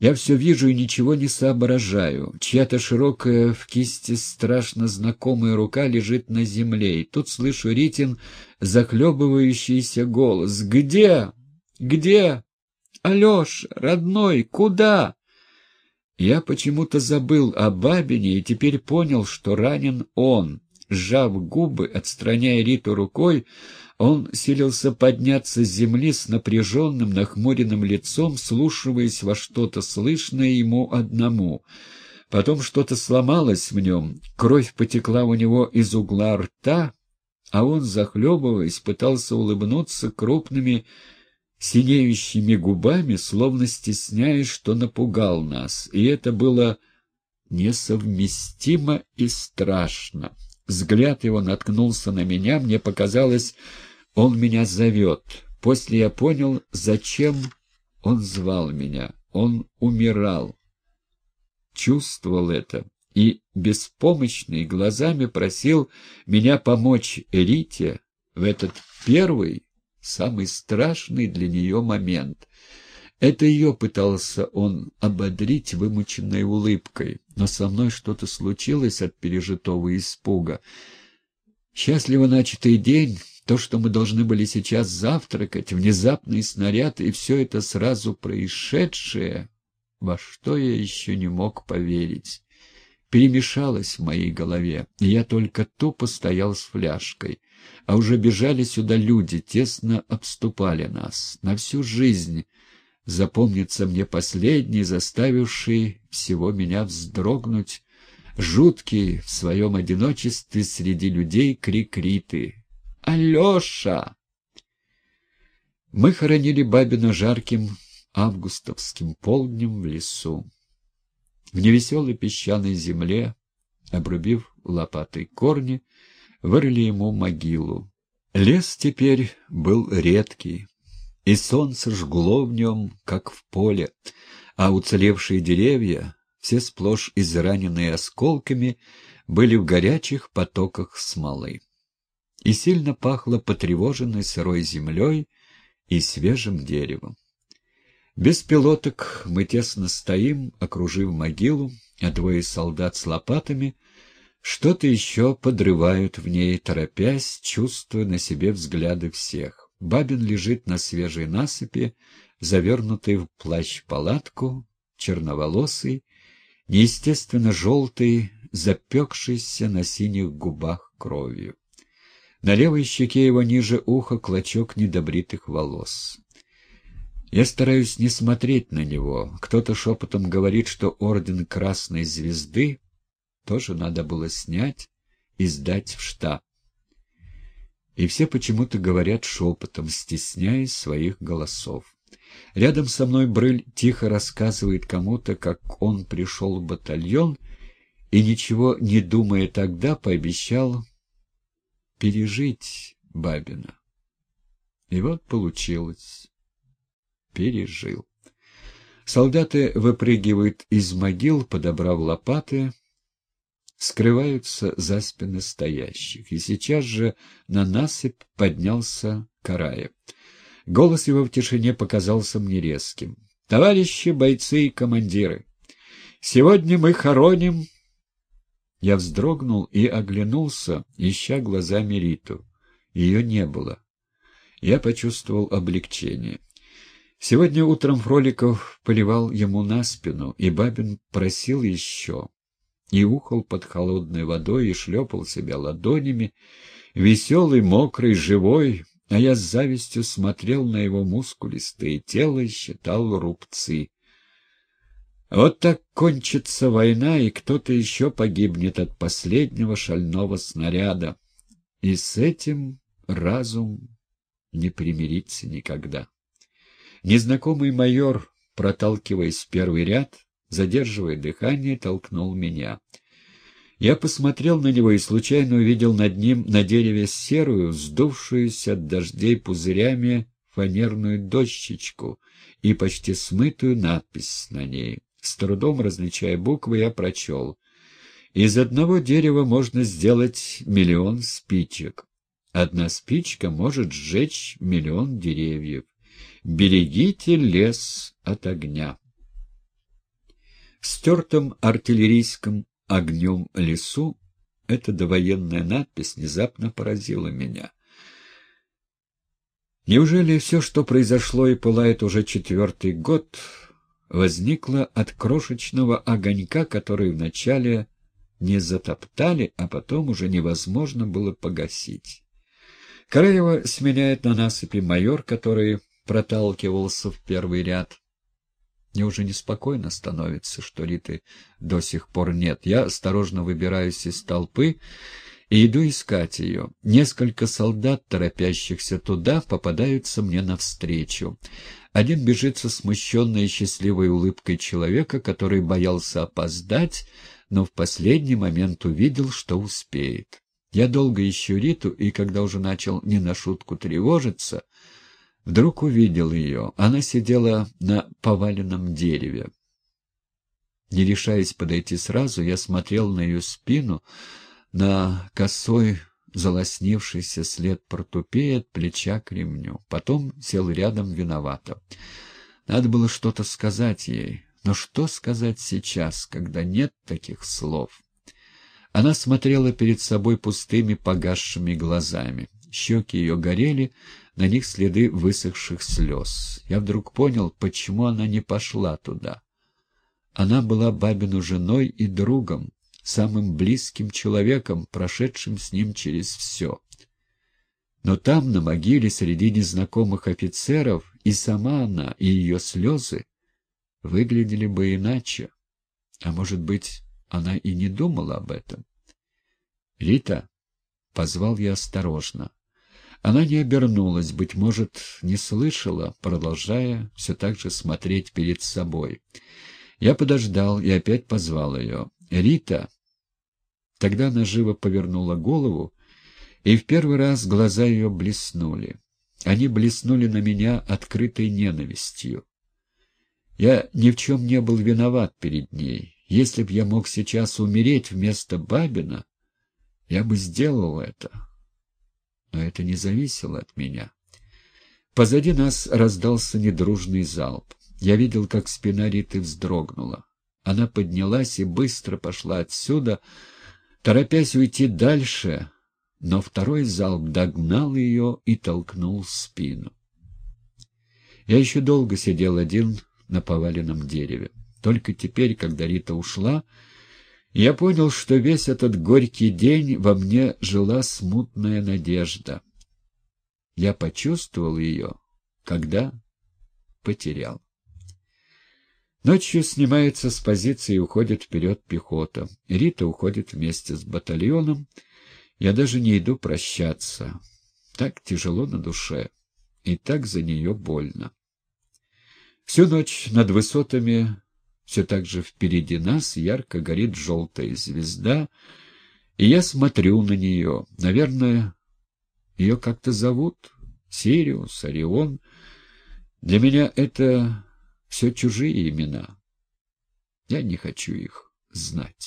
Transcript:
Я все вижу и ничего не соображаю. Чья-то широкая в кисти страшно знакомая рука лежит на земле, и тут слышу Ритин захлебывающийся голос. «Где? Где? Алеша, родной, куда?» Я почему-то забыл о Бабине и теперь понял, что ранен он. Сжав губы, отстраняя Риту рукой, он силился подняться с земли с напряженным, нахмуренным лицом, слушаясь во что-то слышное ему одному. Потом что-то сломалось в нем, кровь потекла у него из угла рта, а он, захлебываясь, пытался улыбнуться крупными синеющими губами, словно стесняясь, что напугал нас, и это было несовместимо и страшно. Взгляд его наткнулся на меня, мне показалось, он меня зовет. После я понял, зачем он звал меня. Он умирал. Чувствовал это и беспомощный глазами просил меня помочь Рите в этот первый, самый страшный для нее момент. Это ее пытался он ободрить вымученной улыбкой, но со мной что-то случилось от пережитого испуга. Счастливо начатый день то, что мы должны были сейчас завтракать, внезапный снаряд и все это сразу происшедшее, во что я еще не мог поверить, перемешалось в моей голове, и я только тупо стоял с фляжкой. А уже бежали сюда люди, тесно обступали нас. На всю жизнь запомнится мне последний, заставивший всего меня вздрогнуть, жуткий в своем одиночестве среди людей крик Риты. Алеша!» Мы хоронили Бабина жарким августовским полднем в лесу. В невеселой песчаной земле, обрубив лопатой корни, вырыли ему могилу. Лес теперь был редкий, и солнце жгло в нем, как в поле, а уцелевшие деревья, все сплошь израненные осколками, были в горячих потоках смолы и сильно пахло потревоженной сырой землей и свежим деревом. Без пилоток мы тесно стоим, окружив могилу, а двое солдат с лопатами что-то еще подрывают в ней, торопясь, чувствуя на себе взгляды всех. Бабин лежит на свежей насыпи, завернутый в плащ-палатку, черноволосый, неестественно желтый, запекшийся на синих губах кровью. На левой щеке его ниже уха клочок недобритых волос. Я стараюсь не смотреть на него. Кто-то шепотом говорит, что орден Красной Звезды тоже надо было снять и сдать в штаб. И все почему-то говорят шепотом, стесняясь своих голосов. Рядом со мной Брыль тихо рассказывает кому-то, как он пришел в батальон и, ничего не думая тогда, пообещал пережить Бабина. И вот получилось. Пережил. Солдаты выпрыгивают из могил, подобрав лопаты, скрываются за спины стоящих. И сейчас же на насыпь поднялся Караев. Голос его в тишине показался мне резким. «Товарищи бойцы и командиры, сегодня мы хороним я вздрогнул и оглянулся, ища глазами Риту. Ее не было. Я почувствовал облегчение. Сегодня утром Фроликов поливал ему на спину, и Бабин просил еще. И ухал под холодной водой, и шлепал себя ладонями, веселый, мокрый, живой, а я с завистью смотрел на его мускулистое тело и считал рубцы. Вот так кончится война, и кто-то еще погибнет от последнего шального снаряда. И с этим разум не примирится никогда. Незнакомый майор, проталкиваясь в первый ряд, задерживая дыхание, толкнул меня. Я посмотрел на него и случайно увидел над ним на дереве серую, вздувшуюся от дождей пузырями фанерную дощечку и почти смытую надпись на ней. С трудом различая буквы, я прочел. Из одного дерева можно сделать миллион спичек. Одна спичка может сжечь миллион деревьев. Берегите лес от огня. В стертом артиллерийском огнем лесу эта довоенная надпись внезапно поразила меня. Неужели все, что произошло и пылает уже четвертый год, возникло от крошечного огонька, который вначале не затоптали, а потом уже невозможно было погасить? Караева сменяет на насыпи майор, который проталкивался в первый ряд. Мне уже неспокойно становится, что Риты до сих пор нет. Я осторожно выбираюсь из толпы и иду искать ее. Несколько солдат, торопящихся туда, попадаются мне навстречу. Один бежит со смущенной и счастливой улыбкой человека, который боялся опоздать, но в последний момент увидел, что успеет. Я долго ищу Риту, и когда уже начал не на шутку тревожиться, вдруг увидел ее. Она сидела на поваленном дереве. Не решаясь подойти сразу, я смотрел на ее спину, на косой залоснившийся след портупея от плеча к ремню. Потом сел рядом виновато. Надо было что-то сказать ей, но что сказать сейчас, когда нет таких слов? Она смотрела перед собой пустыми погасшими глазами. Щеки ее горели, на них следы высохших слез. Я вдруг понял, почему она не пошла туда. Она была бабину женой и другом, самым близким человеком, прошедшим с ним через все. Но там, на могиле, среди незнакомых офицеров, и сама она, и ее слезы выглядели бы иначе. А может быть, она и не думала об этом. «Рита!» — позвал я осторожно. Она не обернулась, быть может, не слышала, продолжая все так же смотреть перед собой. Я подождал и опять позвал ее. «Рита!» Тогда она живо повернула голову, и в первый раз глаза ее блеснули. Они блеснули на меня открытой ненавистью. Я ни в чем не был виноват перед ней. Если б я мог сейчас умереть вместо Бабина, я бы сделал это. Но это не зависело от меня. Позади нас раздался недружный залп. Я видел, как спина Риты вздрогнула. Она поднялась и быстро пошла отсюда, торопясь уйти дальше, но второй залп догнал ее и толкнул спину. Я еще долго сидел один на поваленном дереве. Только теперь, когда Рита ушла, я понял, что весь этот горький день во мне жила смутная надежда. Я почувствовал ее, когда потерял. Ночью снимается с позиции и уходит вперед пехота. Рита уходит вместе с батальоном. Я даже не иду прощаться. Так тяжело на душе, и так за нее больно. Всю ночь над высотами все так же впереди нас ярко горит желтая звезда, и я смотрю на нее. Наверное, ее как-то зовут Сириус, Орион. Для меня это все чужие имена. Я не хочу их знать.